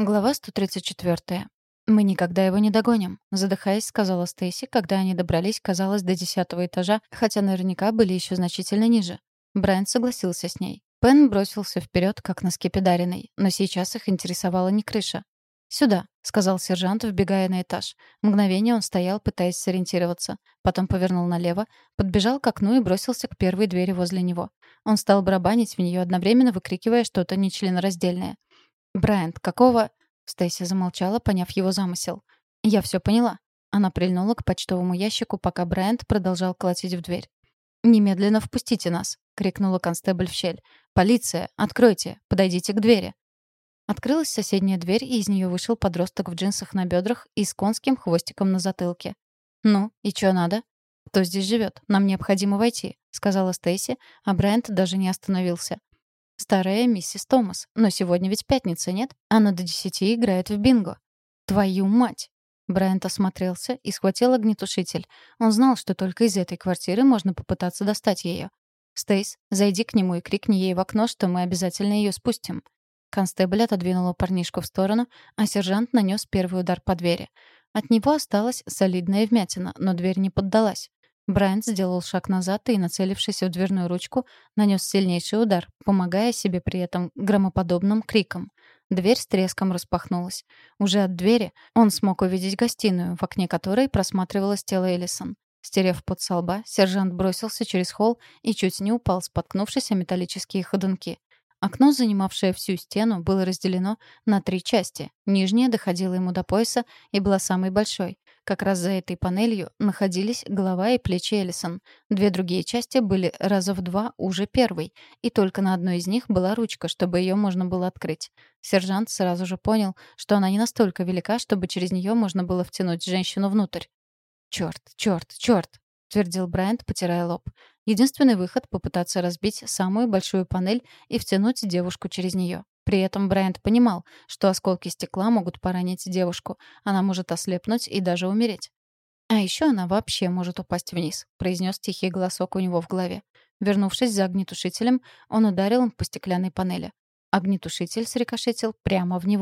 Глава 134. «Мы никогда его не догоним», — задыхаясь, сказала Стейси, когда они добрались, казалось, до десятого этажа, хотя наверняка были еще значительно ниже. Брайан согласился с ней. Пен бросился вперед, как на скипидаренной, но сейчас их интересовала не крыша. «Сюда», — сказал сержант, вбегая на этаж. Мгновение он стоял, пытаясь сориентироваться. Потом повернул налево, подбежал к окну и бросился к первой двери возле него. Он стал барабанить в нее, одновременно выкрикивая что-то нечленораздельное. «Брайант, какого...» Стейси замолчала, поняв его замысел. «Я все поняла». Она прильнула к почтовому ящику, пока Брайант продолжал колотить в дверь. «Немедленно впустите нас!» — крикнула констебль в щель. «Полиция! Откройте! Подойдите к двери!» Открылась соседняя дверь, и из нее вышел подросток в джинсах на бедрах и с конским хвостиком на затылке. «Ну, и что надо?» «Кто здесь живет? Нам необходимо войти», — сказала Стейси, а Брайант даже не остановился. Старая миссис Томас. Но сегодня ведь пятница, нет? Она до десяти играет в бинго. Твою мать! Брайант осмотрелся и схватил огнетушитель. Он знал, что только из этой квартиры можно попытаться достать ее. «Стейс, зайди к нему и крикни ей в окно, что мы обязательно ее спустим». Констебль отодвинула парнишку в сторону, а сержант нанес первый удар по двери. От него осталась солидная вмятина, но дверь не поддалась. Брайант сделал шаг назад и, нацелившись в дверную ручку, нанес сильнейший удар, помогая себе при этом громоподобным криком. Дверь с треском распахнулась. Уже от двери он смог увидеть гостиную, в окне которой просматривалось тело Эллисон. Стерев под со лба, сержант бросился через холл и чуть не упал, споткнувшись о металлические ходунки. Окно, занимавшее всю стену, было разделено на три части. Нижняя доходила ему до пояса и была самой большой. Как раз за этой панелью находились голова и плечи Эллисон. Две другие части были раза в два уже первой, и только на одной из них была ручка, чтобы ее можно было открыть. Сержант сразу же понял, что она не настолько велика, чтобы через нее можно было втянуть женщину внутрь. «Чёрт, чёрт, чёрт!» — твердил Брайант, потирая лоб. Единственный выход — попытаться разбить самую большую панель и втянуть девушку через нее. При этом Брайант понимал, что осколки стекла могут поранить девушку. Она может ослепнуть и даже умереть. «А еще она вообще может упасть вниз», — произнес тихий голосок у него в голове. Вернувшись за огнетушителем, он ударил по стеклянной панели. Огнетушитель срикошетил прямо в него.